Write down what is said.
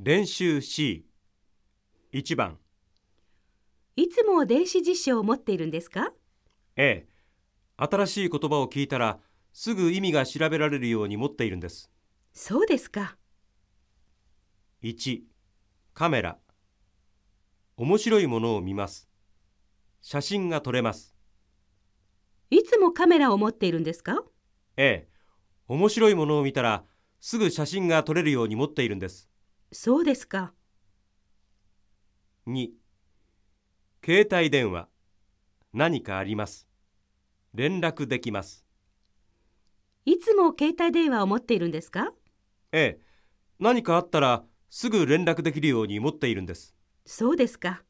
練習 C1 番。いつも電子辞書を持っているんですか？A 新しい言葉を聞いたらすぐ意味が調べられるように持っているんです。そうですか。1カメラ。面白いものを見ます。写真が撮れます。いつもカメラを持っているんですか？A 面白いものを見たらすぐ写真が撮れるように持っているんですそうですか。2携帯電話。何かあります。連絡できます。いつも携帯電話を持っているんですか？A 何かあったらすぐ連絡できるように持っているんです。そうですか。